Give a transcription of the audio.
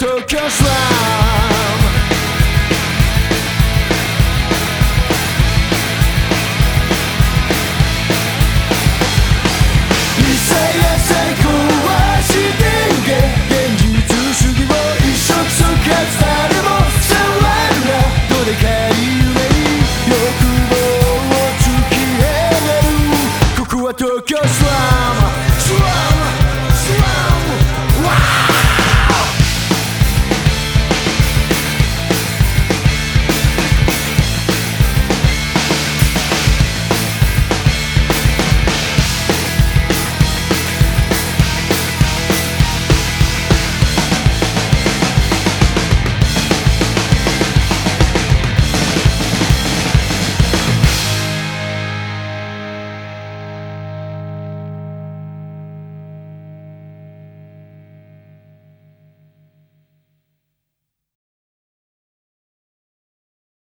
to cash line